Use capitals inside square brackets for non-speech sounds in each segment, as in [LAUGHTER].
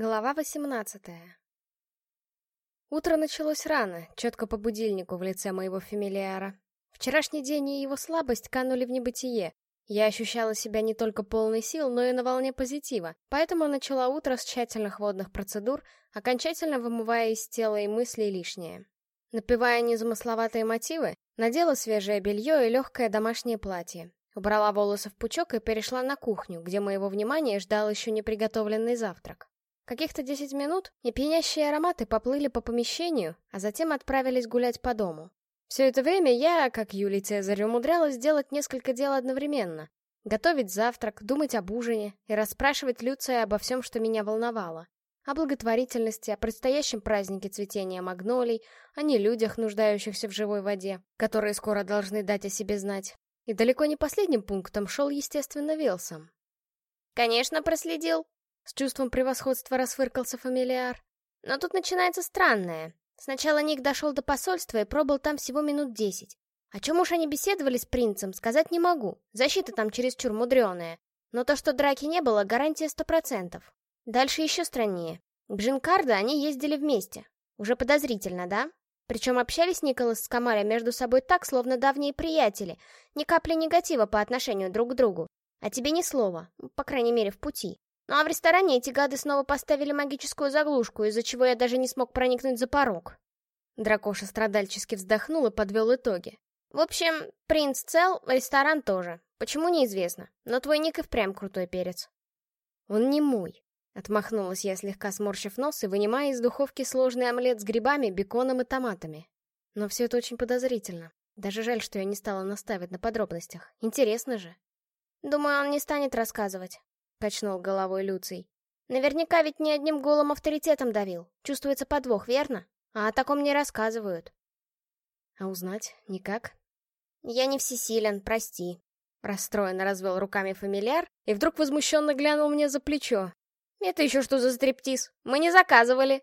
Глава 18 Утро началось рано, четко по будильнику в лице моего фамилиара. Вчерашний день и его слабость канули в небытие. Я ощущала себя не только полной сил, но и на волне позитива, поэтому начала утро с тщательных водных процедур, окончательно вымывая из тела и мыслей лишнее. Напевая незамысловатые мотивы, надела свежее белье и легкое домашнее платье. Убрала волосы в пучок и перешла на кухню, где моего внимания ждал еще не приготовленный завтрак. Каких-то десять минут, и пьянящие ароматы поплыли по помещению, а затем отправились гулять по дому. Все это время я, как Юлий Цезарь, умудрялась сделать несколько дел одновременно. Готовить завтрак, думать об ужине и расспрашивать Люция обо всем, что меня волновало. О благотворительности, о предстоящем празднике цветения магнолий, о нелюдях, нуждающихся в живой воде, которые скоро должны дать о себе знать. И далеко не последним пунктом шел, естественно, Велсом. «Конечно, проследил», с чувством превосходства расфыркался фамилиар. Но тут начинается странное. Сначала Ник дошел до посольства и пробыл там всего минут десять. О чем уж они беседовали с принцем, сказать не могу. Защита там чересчур мудреная. Но то, что драки не было, гарантия сто процентов. Дальше еще страннее. К Джинкардо они ездили вместе. Уже подозрительно, да? Причем общались Николас с Камаля между собой так, словно давние приятели. Ни капли негатива по отношению друг к другу. А тебе ни слова, по крайней мере в пути. Ну а в ресторане эти гады снова поставили магическую заглушку, из-за чего я даже не смог проникнуть за порог. Дракоша страдальчески вздохнул и подвел итоги. В общем, принц цел, ресторан тоже. Почему, неизвестно. Но твой ник и впрямь крутой перец. Он не мой. Отмахнулась я, слегка сморщив нос и вынимая из духовки сложный омлет с грибами, беконом и томатами. Но все это очень подозрительно. Даже жаль, что я не стала наставить на подробностях. Интересно же. Думаю, он не станет рассказывать. — качнул головой Люций. «Наверняка ведь не одним голым авторитетом давил. Чувствуется подвох, верно? А о таком не рассказывают». «А узнать никак?» «Я не всесилен, прости», — расстроенно развел руками фамильяр и вдруг возмущенно глянул мне за плечо. «Это еще что за стриптиз? Мы не заказывали!»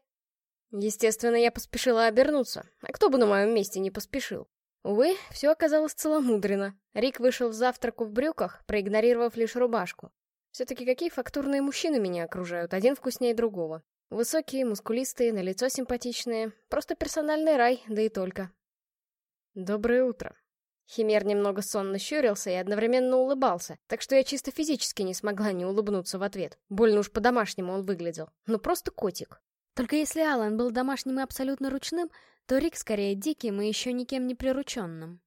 Естественно, я поспешила обернуться. А кто бы на моем месте не поспешил? Увы, все оказалось целомудренно. Рик вышел в завтраку в брюках, проигнорировав лишь рубашку. Все-таки какие фактурные мужчины меня окружают, один вкуснее другого. Высокие, мускулистые, на лицо симпатичные. Просто персональный рай, да и только. Доброе утро. Химер немного сонно щурился и одновременно улыбался, так что я чисто физически не смогла не улыбнуться в ответ. Больно уж по-домашнему он выглядел. Ну просто котик. Только если Алан был домашним и абсолютно ручным, то Рик скорее диким и еще никем не прирученным.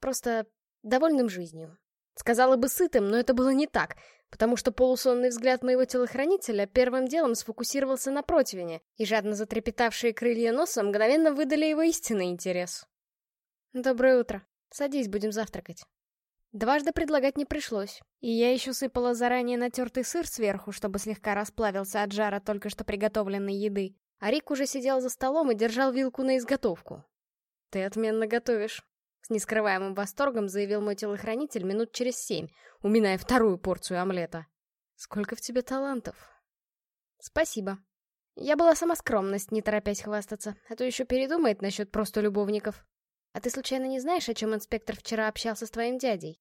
Просто довольным жизнью. Сказала бы сытым, но это было не так потому что полусонный взгляд моего телохранителя первым делом сфокусировался на противне, и жадно затрепетавшие крылья носа мгновенно выдали его истинный интерес. «Доброе утро. Садись, будем завтракать». Дважды предлагать не пришлось, и я еще сыпала заранее натертый сыр сверху, чтобы слегка расплавился от жара только что приготовленной еды, а Рик уже сидел за столом и держал вилку на изготовку. «Ты отменно готовишь», с нескрываемым восторгом заявил мой телохранитель минут через семь, уминая вторую порцию омлета. «Сколько в тебе талантов!» «Спасибо. Я была сама скромность, не торопясь хвастаться, а то еще передумает насчет просто любовников. А ты случайно не знаешь, о чем инспектор вчера общался с твоим дядей?»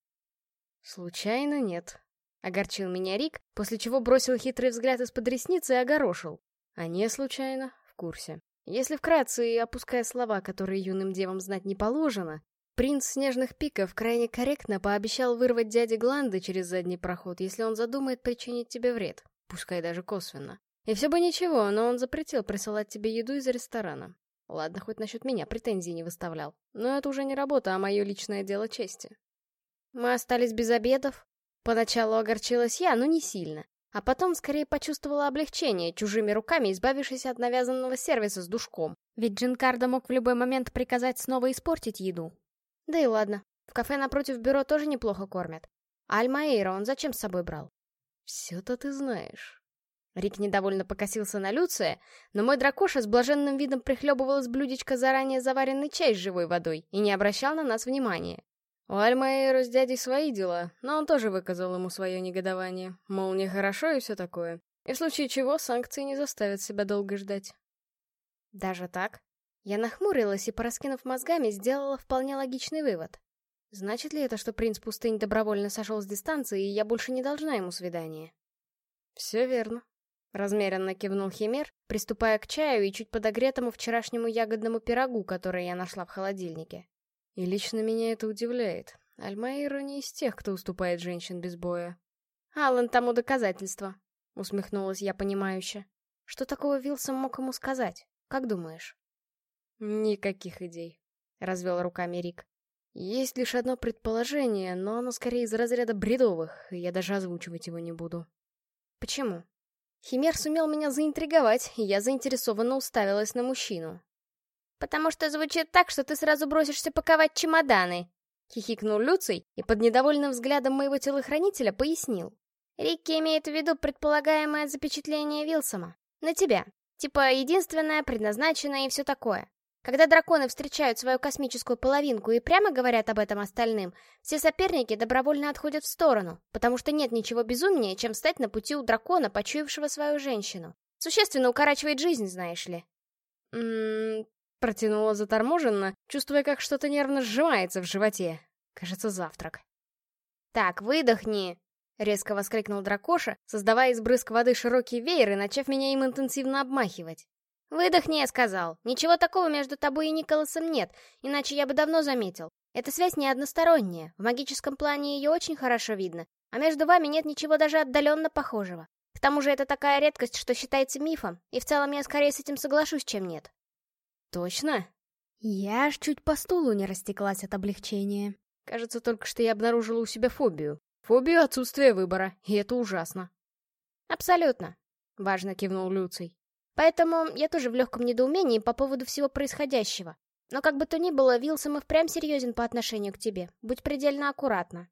«Случайно нет», — огорчил меня Рик, после чего бросил хитрый взгляд из-под ресницы и огорошил. «А не случайно, в курсе. Если вкратце и опуская слова, которые юным девам знать не положено, Принц Снежных Пиков крайне корректно пообещал вырвать дяде Гланды через задний проход, если он задумает причинить тебе вред, пускай даже косвенно. И все бы ничего, но он запретил присылать тебе еду из ресторана. Ладно, хоть насчет меня претензий не выставлял. Но это уже не работа, а мое личное дело чести. Мы остались без обедов. Поначалу огорчилась я, но не сильно. А потом скорее почувствовала облегчение, чужими руками избавившись от навязанного сервиса с душком. Ведь Джинкардо мог в любой момент приказать снова испортить еду, да и ладно, в кафе напротив бюро тоже неплохо кормят. Альмаэйра он зачем с собой брал? Все-то ты знаешь. Рик недовольно покосился на Люция, но мой дракоша с блаженным видом прихлебывал из блюдечка заранее заваренный чай с живой водой и не обращал на нас внимания. У Альмаэйра с дядей свои дела, но он тоже выказал ему свое негодование. Мол, нехорошо и все такое. И в случае чего санкции не заставят себя долго ждать. Даже так? Я нахмурилась и, пораскинув мозгами, сделала вполне логичный вывод. Значит ли это, что принц пустынь добровольно сошел с дистанции, и я больше не должна ему свидания? Все верно. Размеренно кивнул Химер, приступая к чаю и чуть подогретому вчерашнему ягодному пирогу, который я нашла в холодильнике. И лично меня это удивляет. Альмаира не из тех, кто уступает женщин без боя. «Аллан тому доказательство», — усмехнулась я понимающе. «Что такого Вилсон мог ему сказать? Как думаешь?» «Никаких идей», — развел руками Рик. «Есть лишь одно предположение, но оно скорее из разряда бредовых, и я даже озвучивать его не буду». «Почему?» Химер сумел меня заинтриговать, и я заинтересованно уставилась на мужчину. «Потому что звучит так, что ты сразу бросишься паковать чемоданы», — хихикнул Люций и под недовольным взглядом моего телохранителя пояснил. «Рикки имеет в виду предполагаемое запечатление Вилсома. На тебя. Типа единственное, предназначенное и все такое. Когда драконы встречают свою космическую половинку и прямо говорят об этом остальным, все соперники добровольно отходят в сторону, потому что нет ничего безумнее, чем стать на пути у дракона, почуявшего свою женщину. Существенно укорачивает жизнь, знаешь ли. Ммм, протянула заторможенно, чувствуя, как что-то нервно сжимается в животе. Кажется, завтрак. «Так, выдохни!» — резко воскликнул дракоша, создавая из брызг воды широкий веер и начав меня им интенсивно обмахивать. «Выдохни», я сказал. «Ничего такого между тобой и Николасом нет, иначе я бы давно заметил. Эта связь не односторонняя, в магическом плане ее очень хорошо видно, а между вами нет ничего даже отдаленно похожего. К тому же это такая редкость, что считается мифом, и в целом я скорее с этим соглашусь, чем нет». «Точно?» Я аж чуть по стулу не растеклась от облегчения. Кажется, только что я обнаружила у себя фобию. Фобию отсутствия выбора, и это ужасно. «Абсолютно», — важно кивнул Люций. Поэтому я тоже в легком недоумении по поводу всего происходящего. Но как бы то ни было, Вилсом и впрямь серьезен по отношению к тебе. Будь предельно аккуратна.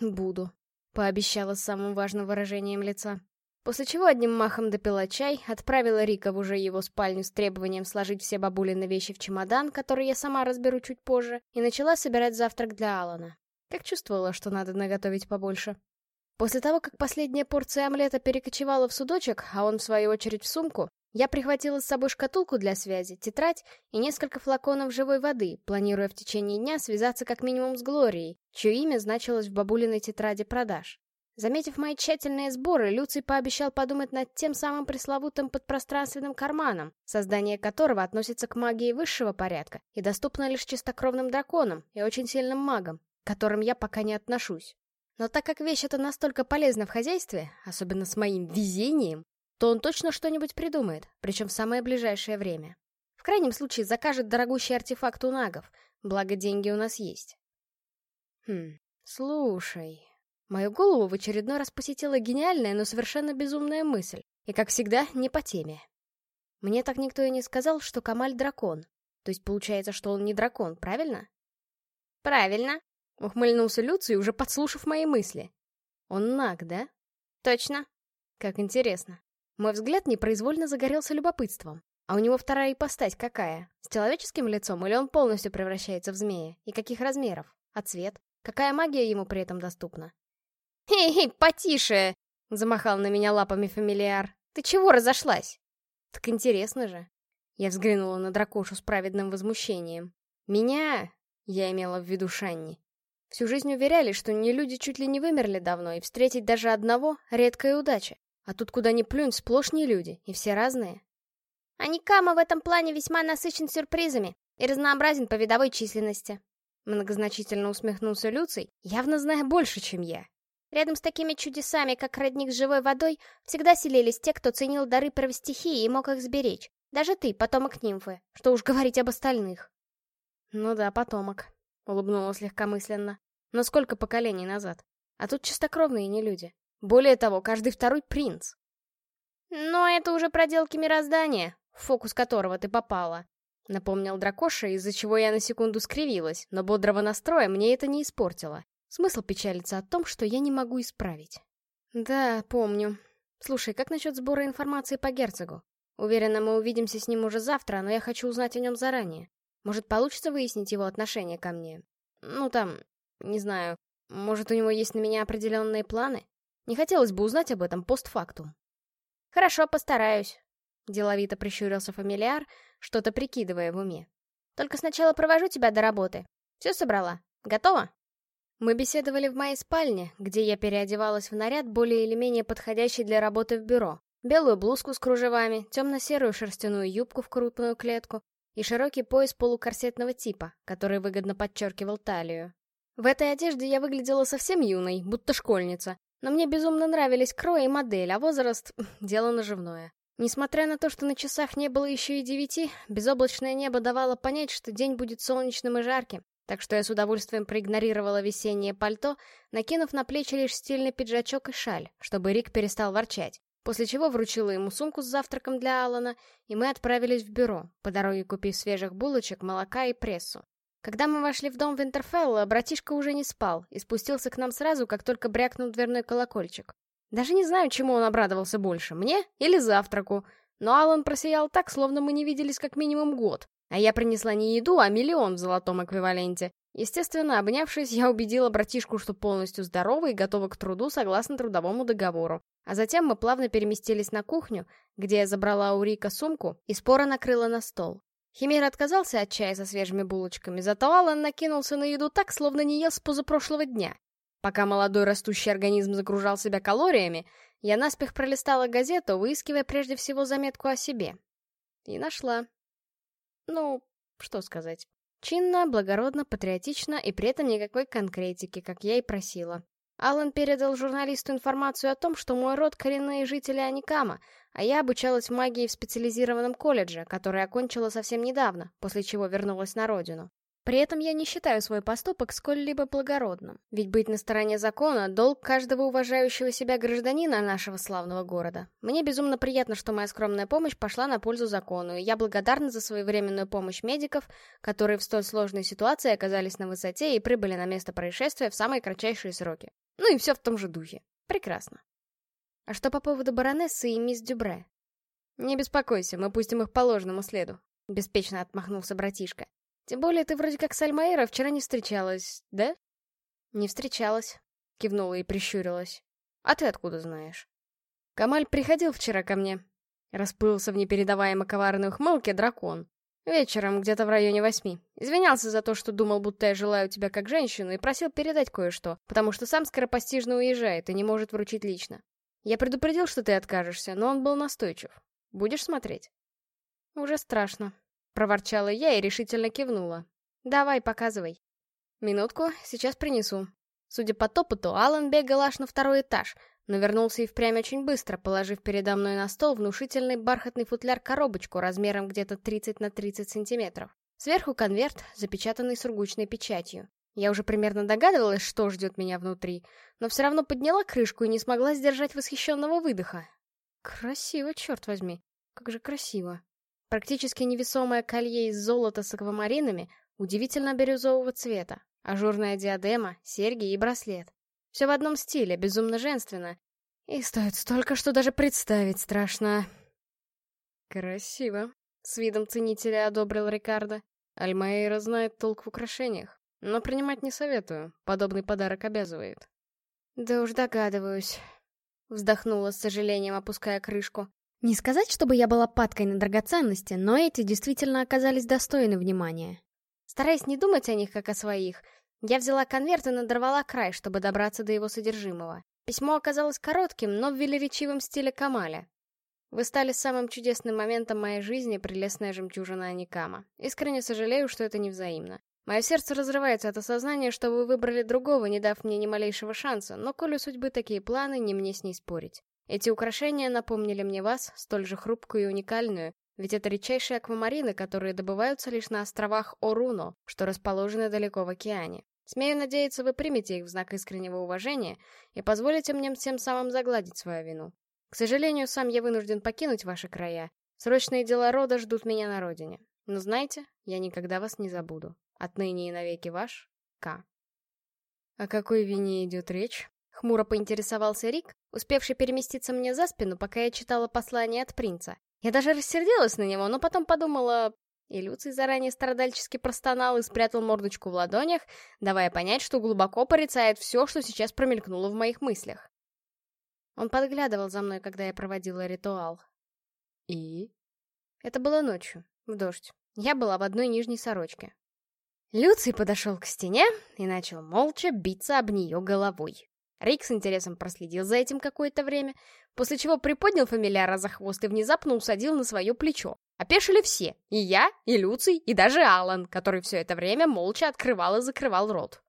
Буду, пообещала с самым важным выражением лица. После чего одним махом допила чай, отправила Рика в уже его спальню с требованием сложить все бабулины вещи в чемодан, который я сама разберу чуть позже, и начала собирать завтрак для Алана. Как чувствовала, что надо наготовить побольше. После того, как последняя порция омлета перекочевала в судочек, а он, в свою очередь, в сумку, я прихватила с собой шкатулку для связи, тетрадь и несколько флаконов живой воды, планируя в течение дня связаться как минимум с Глорией, чье имя значилось в бабулиной тетради продаж. Заметив мои тщательные сборы, Люций пообещал подумать над тем самым пресловутым подпространственным карманом, создание которого относится к магии высшего порядка и доступно лишь чистокровным драконам и очень сильным магам, к которым я пока не отношусь. Но так как вещь эта настолько полезна в хозяйстве, особенно с моим везением, то он точно что-нибудь придумает, причем в самое ближайшее время. В крайнем случае закажет дорогущий артефакт у нагов, благо деньги у нас есть. Хм, слушай... Мою голову в очередной раз посетила гениальная, но совершенно безумная мысль. И, как всегда, не по теме. Мне так никто и не сказал, что Камаль дракон. То есть получается, что он не дракон, правильно? Правильно. Ухмыльнулся Люций, уже подслушав мои мысли. Он наг, да? Точно. Как интересно. Мой взгляд непроизвольно загорелся любопытством. А у него вторая ипостась какая? С человеческим лицом или он полностью превращается в змея? И каких размеров? А цвет? Какая магия ему при этом доступна? «Эй, потише!» — замахал на меня лапами фамилиар. «Ты чего разошлась?» «Так интересно же». Я взглянула на дракошу с праведным возмущением. «Меня...» — я имела в виду Шанни. Всю жизнь уверяли, что не люди чуть ли не вымерли давно, и встретить даже одного — редкая удача. А тут куда ни плюнь, сплошь не люди, и все разные. А Никама в этом плане весьма насыщен сюрпризами и разнообразен по видовой численности. Многозначительно усмехнулся Люций, явно зная больше, чем я. Рядом с такими чудесами, как родник с живой водой, всегда селились те, кто ценил дары правостихии и мог их сберечь. Даже ты, потомок нимфы. Что уж говорить об остальных. Ну да, потомок. Улыбнулась легкомысленно. Но сколько поколений назад? А тут чистокровные не люди. Более того, каждый второй принц. Но это уже проделки мироздания, в фокус которого ты попала. Напомнил Дракоша, из-за чего я на секунду скривилась, но бодрого настроя мне это не испортило. Смысл печалиться о том, что я не могу исправить. Да, помню. Слушай, как насчет сбора информации по герцогу? Уверена, мы увидимся с ним уже завтра, но я хочу узнать о нем заранее. Может, получится выяснить его отношение ко мне? Ну, там, не знаю, может, у него есть на меня определенные планы? Не хотелось бы узнать об этом постфактум. Хорошо, постараюсь. Деловито прищурился фамильяр, что-то прикидывая в уме. Только сначала провожу тебя до работы. Все собрала? Готова? Мы беседовали в моей спальне, где я переодевалась в наряд более или менее подходящий для работы в бюро. белую блузку с кружевами, темно-серую шерстяную юбку в крупную клетку и широкий пояс полукорсетного типа, который выгодно подчеркивал талию. В этой одежде я выглядела совсем юной, будто школьница, но мне безумно нравились крой и модель, а возраст — [LAUGHS] дело наживное. Несмотря на то, что на часах не было еще и девяти, безоблачное небо давало понять, что день будет солнечным и жарким, так что я с удовольствием проигнорировала весеннее пальто, накинув на плечи лишь стильный пиджачок и шаль, чтобы Рик перестал ворчать, после чего вручила ему сумку с завтраком для Алана, и мы отправились в бюро, по дороге купив свежих булочек, молока и прессу. Когда мы вошли в дом Винтерфелла, братишка уже не спал и спустился к нам сразу, как только брякнул дверной колокольчик. Даже не знаю, чему он обрадовался больше, мне или завтраку. Но Алан просиял так, словно мы не виделись как минимум год. А я принесла не еду, а миллион в золотом эквиваленте. Естественно, обнявшись, я убедила братишку, что полностью здорова и готова к труду согласно трудовому договору. А затем мы плавно переместились на кухню, где я забрала у Рика сумку и споро накрыла на стол. Химер отказался от чая со свежими булочками, зато Алан накинулся на еду так, словно не ел с позапрошлого дня. Пока молодой растущий организм загружал себя калориями, я наспех пролистала газету, выискивая прежде всего заметку о себе. И нашла. Ну, что сказать. Чинно, благородно, патриотично и при этом никакой конкретики, как я и просила. Алан передал журналисту информацию о том, что мой род — коренные жители Аникама, а я обучалась магии в специализированном колледже, который окончила совсем недавно, после чего вернулась на родину. При этом я не считаю свой поступок сколь-либо благородным, ведь быть на стороне закона — долг каждого уважающего себя гражданина нашего славного города. Мне безумно приятно, что моя скромная помощь пошла на пользу закону, и я благодарна за своевременную помощь медиков, которые в столь сложной ситуации оказались на высоте и прибыли на место происшествия в самые кратчайшие сроки. Ну и все в том же духе. Прекрасно. А что по поводу баронессы и мисс Дюбре? Не беспокойся, мы пустим их по ложному следу. Беспечно отмахнулся братишка. Тем более ты вроде как с Альмаэра вчера не встречалась, да? Не встречалась, кивнула и прищурилась. А ты откуда знаешь? Камаль приходил вчера ко мне. Расплылся в непередаваемо коварной ухмылке дракон. Вечером, где-то в районе восьми. Извинялся за то, что думал, будто я желаю тебя как женщину, и просил передать кое-что, потому что сам скоропостижно уезжает и не может вручить лично. Я предупредил, что ты откажешься, но он был настойчив. Будешь смотреть? Уже страшно, Проворчала я и решительно кивнула. «Давай, показывай». «Минутку, сейчас принесу». Судя по топоту, Алан бегал аж на второй этаж, но вернулся и впрямь очень быстро, положив передо мной на стол внушительный бархатный футляр-коробочку размером где-то 30 на 30 сантиметров. Сверху конверт, запечатанный сургучной печатью. Я уже примерно догадывалась, что ждет меня внутри, но все равно подняла крышку и не смогла сдержать восхищенного выдоха. Красиво, черт возьми. Как же красиво. Практически невесомое колье из золота с аквамаринами удивительно бирюзового цвета, ажурная диадема, серьги и браслет. Все в одном стиле, безумно женственно. И стоит столько, что даже представить страшно. Красиво. С видом ценителя одобрил Рикардо. Альмаэйра знает толк в украшениях. Но принимать не советую, подобный подарок обязывает. Да уж догадываюсь. Вздохнула с сожалением, опуская крышку. Не сказать, чтобы я была падкой на драгоценности, но эти действительно оказались достойны внимания. Стараясь не думать о них, как о своих, я взяла конверт и надорвала край, чтобы добраться до его содержимого. Письмо оказалось коротким, но в велеречивом стиле Камаля. Вы стали самым чудесным моментом моей жизни, прелестная жемчужина Аникама. Искренне сожалею, что это невзаимно. Мое сердце разрывается от осознания, что вы выбрали другого, не дав мне ни малейшего шанса, но коли судьбы такие планы, не мне с ней спорить. Эти украшения напомнили мне вас, столь же хрупкую и уникальную, ведь это редчайшие аквамарины, которые добываются лишь на островах Оруно, что расположены далеко в океане. Смею надеяться, вы примете их в знак искреннего уважения и позволите мне тем самым загладить свою вину. К сожалению, сам я вынужден покинуть ваши края. Срочные дела рода ждут меня на родине. Но знайте, я никогда вас не забуду. Отныне и навеки ваш К. О какой вине идет речь? Хмуро поинтересовался Рик, успевший переместиться мне за спину, пока я читала послание от принца. Я даже рассердилась на него, но потом подумала... И Люций заранее страдальчески простонал и спрятал мордочку в ладонях, давая понять, что глубоко порицает все, что сейчас промелькнуло в моих мыслях. Он подглядывал за мной, когда я проводила ритуал. И? Это было ночью, в дождь. Я была в одной нижней сорочке. Люций подошел к стене и начал молча биться об нее головой. Рик с интересом проследил за этим какое-то время, после чего приподнял фамильяра за хвост и внезапно усадил на свое плечо. Опешили все, и я, и Люций, и даже Алан, который все это время молча открывал и закрывал рот.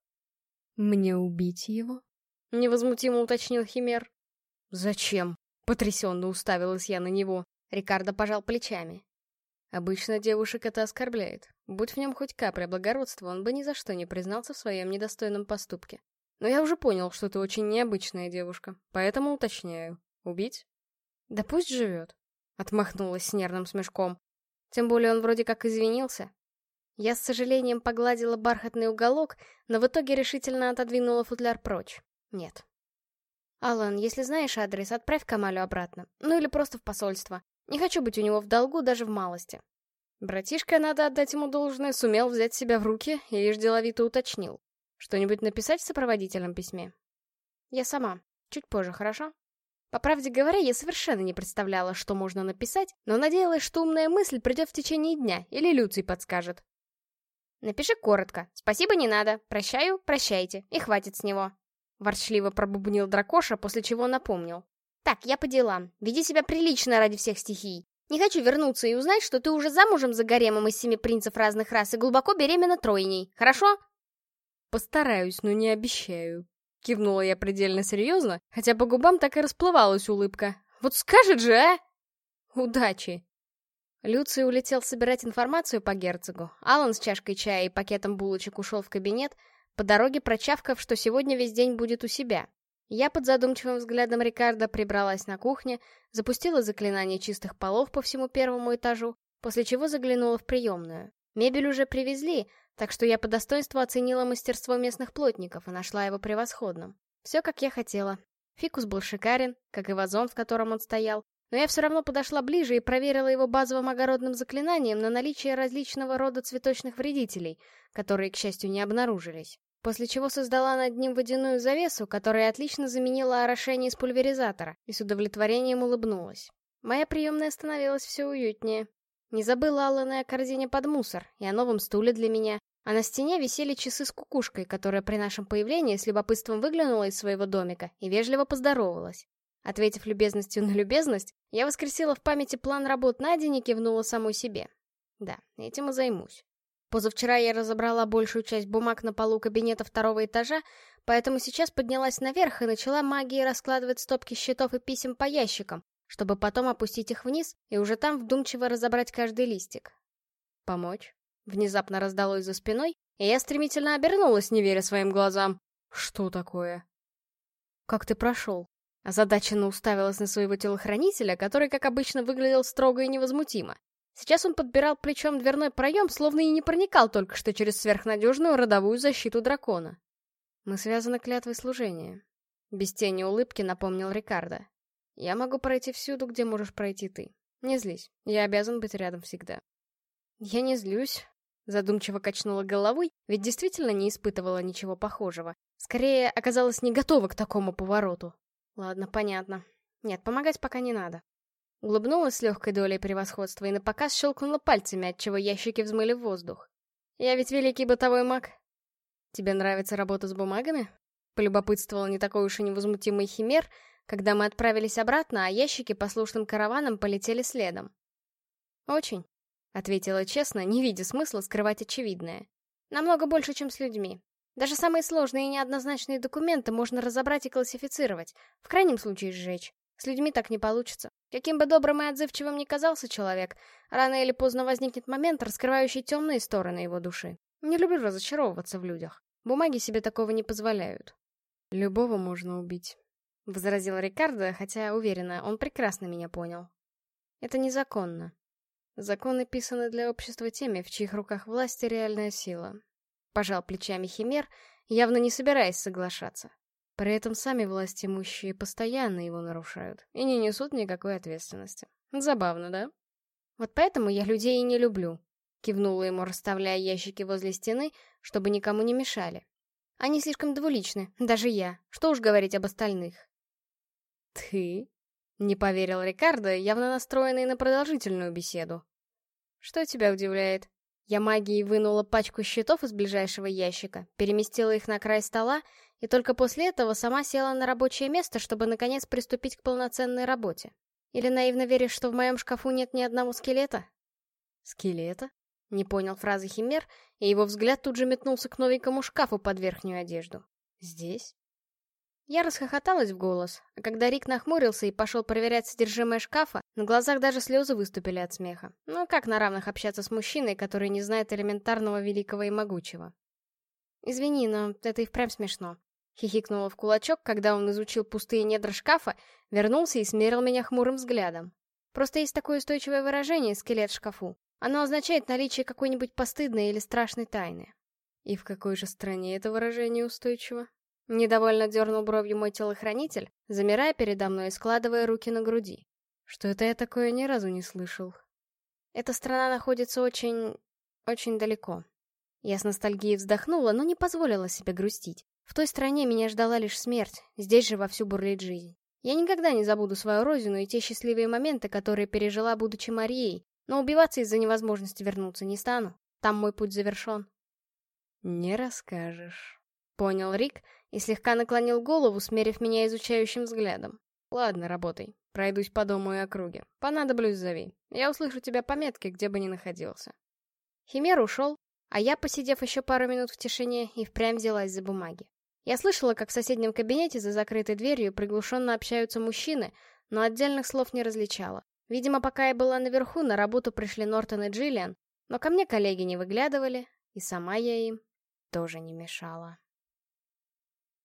«Мне убить его?» — невозмутимо уточнил Химер. «Зачем?» — потрясенно уставилась я на него. Рикардо пожал плечами. Обычно девушек это оскорбляет. Будь в нем хоть капля благородства, он бы ни за что не признался в своем недостойном поступке. Но я уже понял, что ты очень необычная девушка, поэтому уточняю. Убить? Да пусть живет. Отмахнулась с нервным смешком. Тем более он вроде как извинился. Я с сожалением погладила бархатный уголок, но в итоге решительно отодвинула футляр прочь. Нет. Алан, если знаешь адрес, отправь Камалю обратно. Ну или просто в посольство. Не хочу быть у него в долгу даже в малости. Братишка, надо отдать ему должное, сумел взять себя в руки и лишь деловито уточнил. Что-нибудь написать в сопроводительном письме? Я сама. Чуть позже, хорошо? По правде говоря, я совершенно не представляла, что можно написать, но надеялась, что умная мысль придет в течение дня, или Люций подскажет. Напиши коротко. Спасибо не надо. Прощаю, прощайте. И хватит с него. Ворчливо пробубнил дракоша, после чего напомнил. Так, я по делам. Веди себя прилично ради всех стихий. Не хочу вернуться и узнать, что ты уже замужем за гаремом из семи принцев разных рас и глубоко беременна тройней. Хорошо? «Постараюсь, но не обещаю». Кивнула я предельно серьезно, хотя по губам так и расплывалась улыбка. «Вот скажет же, а!» «Удачи!» Люций улетел собирать информацию по герцогу. Алан с чашкой чая и пакетом булочек ушел в кабинет, по дороге прочавкав, что сегодня весь день будет у себя. Я под задумчивым взглядом Рикардо прибралась на кухне, запустила заклинание чистых полов по всему первому этажу, после чего заглянула в приемную. Мебель уже привезли, так что я по достоинству оценила мастерство местных плотников и нашла его превосходным. Все как я хотела. Фикус был шикарен, как и вазон, в котором он стоял, но я все равно подошла ближе и проверила его базовым огородным заклинанием на наличие различного рода цветочных вредителей, которые, к счастью, не обнаружились. После чего создала над ним водяную завесу, которая отлично заменила орошение из пульверизатора, и с удовлетворением улыбнулась. Моя приемная становилась все уютнее. Не забыла Аллана о корзине под мусор и о новом стуле для меня, а на стене висели часы с кукушкой, которая при нашем появлении с любопытством выглянула из своего домика и вежливо поздоровалась. Ответив любезностью на любезность, я воскресила в памяти план работ на день и кивнула самой себе. Да, этим и займусь. Позавчера я разобрала большую часть бумаг на полу кабинета второго этажа, поэтому сейчас поднялась наверх и начала магией раскладывать стопки счетов и писем по ящикам, чтобы потом опустить их вниз и уже там вдумчиво разобрать каждый листик. Помочь? Внезапно раздалось за спиной, и я стремительно обернулась, не веря своим глазам. Что такое? Как ты прошел? Озадаченно уставилась на своего телохранителя, который, как обычно, выглядел строго и невозмутимо. Сейчас он подбирал плечом дверной проем, словно и не проникал только что через сверхнадежную родовую защиту дракона. Мы связаны клятвой служения. Без тени улыбки напомнил Рикардо. Я могу пройти всюду, где можешь пройти ты. Не злись, я обязан быть рядом всегда. Я не злюсь, Задумчиво качнула головой, ведь действительно не испытывала ничего похожего. Скорее, оказалась не готова к такому повороту. Ладно, понятно. Нет, помогать пока не надо. Улыбнулась с легкой долей превосходства и напоказ щелкнула пальцами, отчего ящики взмыли в воздух. Я ведь великий бытовой маг. Тебе нравится работа с бумагами? Полюбопытствовал не такой уж и невозмутимый химер, когда мы отправились обратно, а ящики послушным караваном полетели следом. Очень. — ответила честно, не видя смысла скрывать очевидное. «Намного больше, чем с людьми. Даже самые сложные и неоднозначные документы можно разобрать и классифицировать, в крайнем случае сжечь. С людьми так не получится. Каким бы добрым и отзывчивым ни казался человек, рано или поздно возникнет момент, раскрывающий темные стороны его души. Не люблю разочаровываться в людях. Бумаги себе такого не позволяют. «Любого можно убить», — возразил Рикардо, хотя, уверена, он прекрасно меня понял. «Это незаконно. Законы писаны для общества теми, в чьих руках власть и реальная сила. Пожал плечами Химер, явно не собираясь соглашаться. При этом сами власть имущие постоянно его нарушают и не несут никакой ответственности. Забавно, да? Вот поэтому я людей и не люблю. Кивнула ему, расставляя ящики возле стены, чтобы никому не мешали. Они слишком двуличны, даже я. Что уж говорить об остальных. Ты? Не поверил Рикардо, явно настроенный на продолжительную беседу. Что тебя удивляет? Я магией вынула пачку счетов из ближайшего ящика, переместила их на край стола и только после этого сама села на рабочее место, чтобы наконец приступить к полноценной работе. Или наивно веришь, что в моем шкафу нет ни одного скелета? Скелета? Не понял фразы Химер, и его взгляд тут же метнулся к новенькому шкафу под верхнюю одежду. Здесь? Я расхохоталась в голос, а когда Рик нахмурился и пошел проверять содержимое шкафа, на глазах даже слезы выступили от смеха. Ну как на равных общаться с мужчиной, который не знает элементарного великого и могучего? «Извини, но это и впрямь смешно», — хихикнула в кулачок, когда он изучил пустые недра шкафа, вернулся и смерил меня хмурым взглядом. Просто есть такое устойчивое выражение «скелет в шкафу». Оно означает наличие какой-нибудь постыдной или страшной тайны. И в какой же стране это выражение устойчиво? Недовольно дернул бровью мой телохранитель, замирая передо мной и складывая руки на груди. Что это я такое ни разу не слышал. Эта страна находится очень... очень далеко. Я с ностальгией вздохнула, но не позволила себе грустить. В той стране меня ждала лишь смерть, здесь же вовсю бурлит жизнь. Я никогда не забуду свою родину и те счастливые моменты, которые пережила, будучи Марией, но убиваться из-за невозможности вернуться не стану. Там мой путь завершен. «Не расскажешь», Понял Рик и слегка наклонил голову, смерив меня изучающим взглядом. Ладно, работай. Пройдусь по дому и округе. Понадоблюсь, зови. Я услышу тебя по метке, где бы ни находился. Химер ушел, а я, посидев еще пару минут в тишине, и впрямь взялась за бумаги. Я слышала, как в соседнем кабинете за закрытой дверью приглушенно общаются мужчины, но отдельных слов не различала. Видимо, пока я была наверху, на работу пришли Нортон и Джиллиан, но ко мне коллеги не выглядывали, и сама я им тоже не мешала.